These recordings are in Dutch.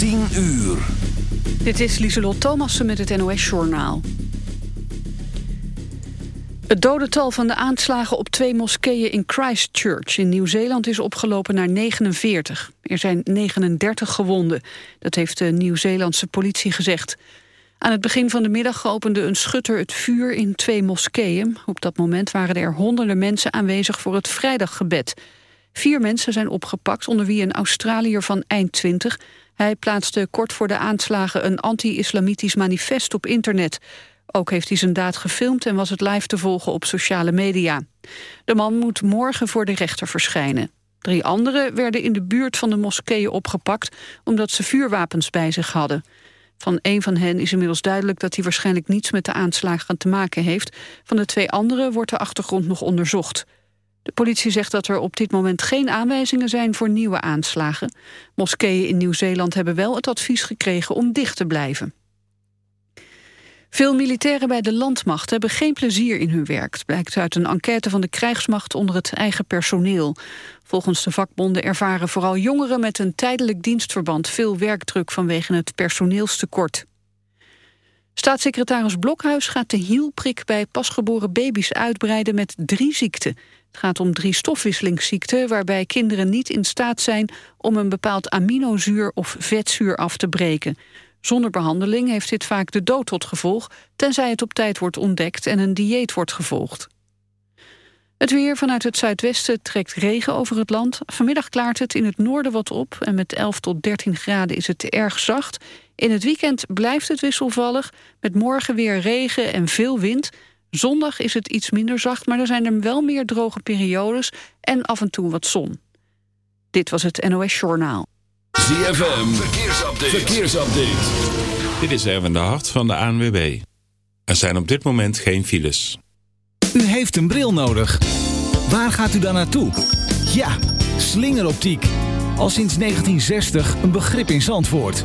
10 uur. Dit is Lieselot Thomassen met het NOS-journaal. Het dodental van de aanslagen op twee moskeeën in Christchurch in Nieuw-Zeeland is opgelopen naar 49. Er zijn 39 gewonden, dat heeft de Nieuw-Zeelandse politie gezegd. Aan het begin van de middag opende een schutter het vuur in twee moskeeën. Op dat moment waren er honderden mensen aanwezig voor het vrijdaggebed. Vier mensen zijn opgepakt, onder wie een Australiër van eind 20. Hij plaatste kort voor de aanslagen een anti-islamitisch manifest op internet. Ook heeft hij zijn daad gefilmd en was het live te volgen op sociale media. De man moet morgen voor de rechter verschijnen. Drie anderen werden in de buurt van de moskeeën opgepakt... omdat ze vuurwapens bij zich hadden. Van een van hen is inmiddels duidelijk dat hij waarschijnlijk niets met de aanslagen te maken heeft. Van de twee anderen wordt de achtergrond nog onderzocht. De politie zegt dat er op dit moment geen aanwijzingen zijn voor nieuwe aanslagen. Moskeeën in Nieuw-Zeeland hebben wel het advies gekregen om dicht te blijven. Veel militairen bij de landmacht hebben geen plezier in hun werk. blijkt uit een enquête van de krijgsmacht onder het eigen personeel. Volgens de vakbonden ervaren vooral jongeren met een tijdelijk dienstverband... veel werkdruk vanwege het personeelstekort. Staatssecretaris Blokhuis gaat de hielprik bij pasgeboren baby's uitbreiden met drie ziekten. Het gaat om drie stofwisselingsziekten waarbij kinderen niet in staat zijn om een bepaald aminozuur of vetzuur af te breken. Zonder behandeling heeft dit vaak de dood tot gevolg, tenzij het op tijd wordt ontdekt en een dieet wordt gevolgd. Het weer vanuit het zuidwesten trekt regen over het land. Vanmiddag klaart het in het noorden wat op en met 11 tot 13 graden is het erg zacht. In het weekend blijft het wisselvallig, met morgen weer regen en veel wind. Zondag is het iets minder zacht, maar er zijn er wel meer droge periodes en af en toe wat zon. Dit was het NOS Journaal. ZFM, verkeersupdate. verkeersupdate. Dit is Erwin de Hart van de ANWB. Er zijn op dit moment geen files. U heeft een bril nodig. Waar gaat u dan naartoe? Ja, slingeroptiek. Al sinds 1960 een begrip in Zandvoort.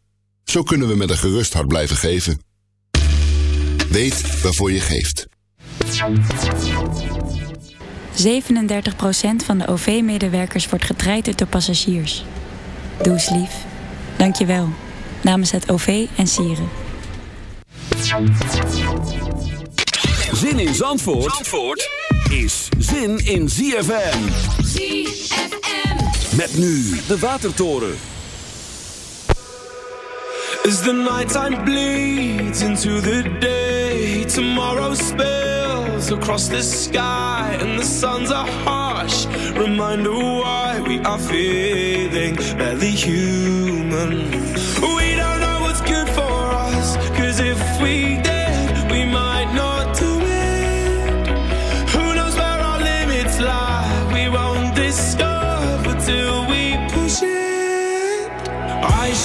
Zo kunnen we met een gerust hart blijven geven. Weet waarvoor je geeft. 37% van de OV-medewerkers wordt getraind door passagiers. Doe eens lief. Dank je wel. Namens het OV en Sieren. Zin in Zandvoort, Zandvoort is zin in ZFM. ZFM. Met nu de Watertoren. As the nighttime bleeds into the day, tomorrow spills across the sky, and the suns are harsh. Reminder why we are feeling barely human. We don't know what's good for us, cause if we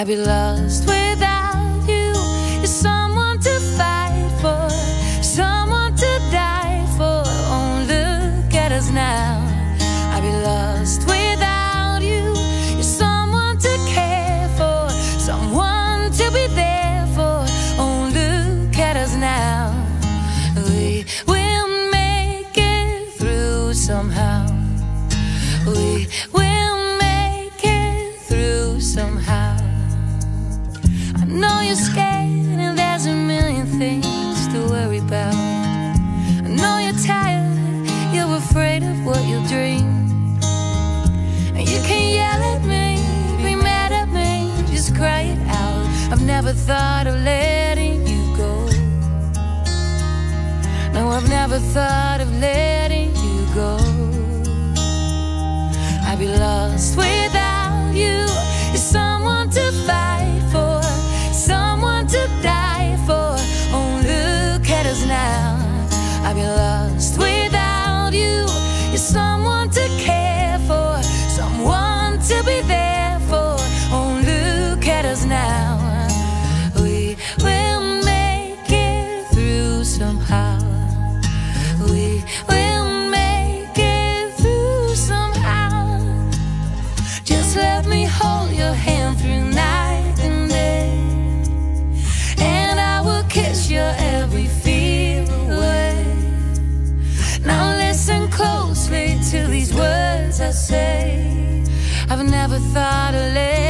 I be like. I've never thought of letting you go. No, I've never thought of letting you go. I'd be lost without you. never thought I'd living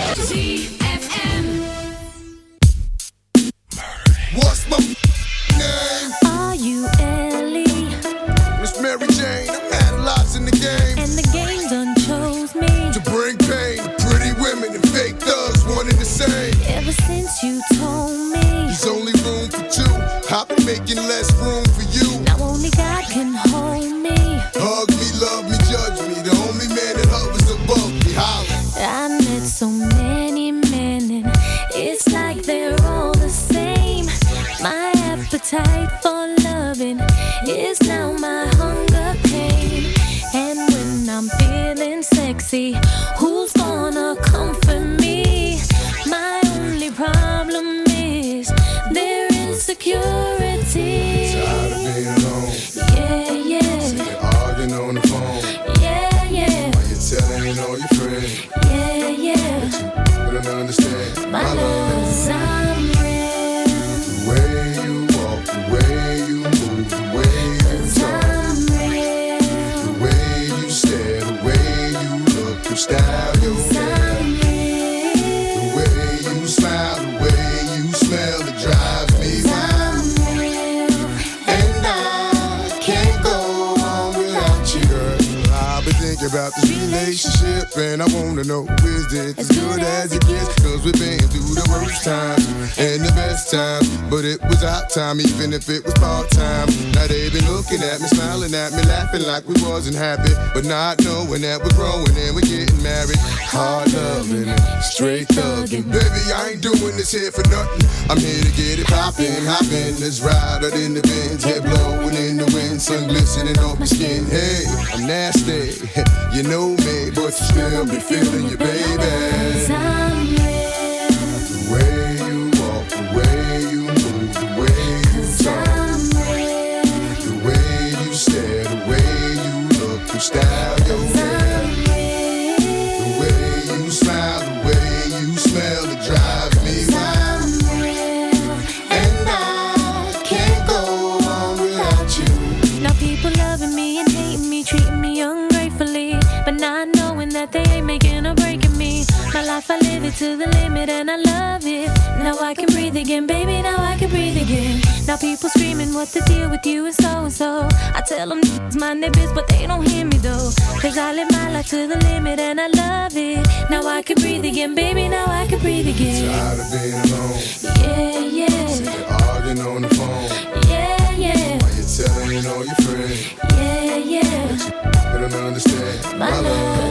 wasn't happy, but not knowing that we're growing and we're getting married. Hard loving straight thugging. Baby, I ain't doing this here for nothing. I'm here to get it popping, hoppin'. Let's ride out in the bins, head blowing in the wind, sun glistening off my skin. Hey, I'm nasty, you know me, but you still be feeling your baby. again, baby. Now I can breathe again. Now people screaming, what the deal with you and so and so. I tell them it's my their but they don't hear me though. Cause I live my life to the limit and I love it. Now I can breathe again, baby. Now I can breathe again. Tired of being alone. Yeah, yeah. Sitting arguing on the phone. Yeah, yeah. Why you telling all your friends? Yeah, yeah. But you don't understand my, my love.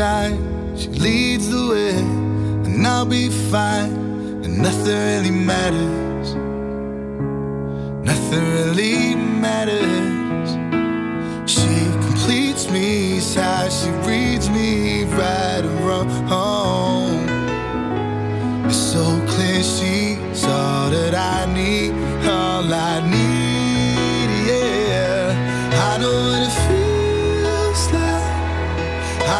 side, she leads the way, and I'll be fine, and nothing really matters. Nothing really matters. She completes me, side, she reads me right around. It's so clear she's all that I need, all I need, yeah. I know.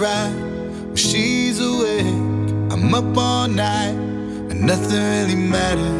right when she's awake. I'm up all night, and nothing really matters.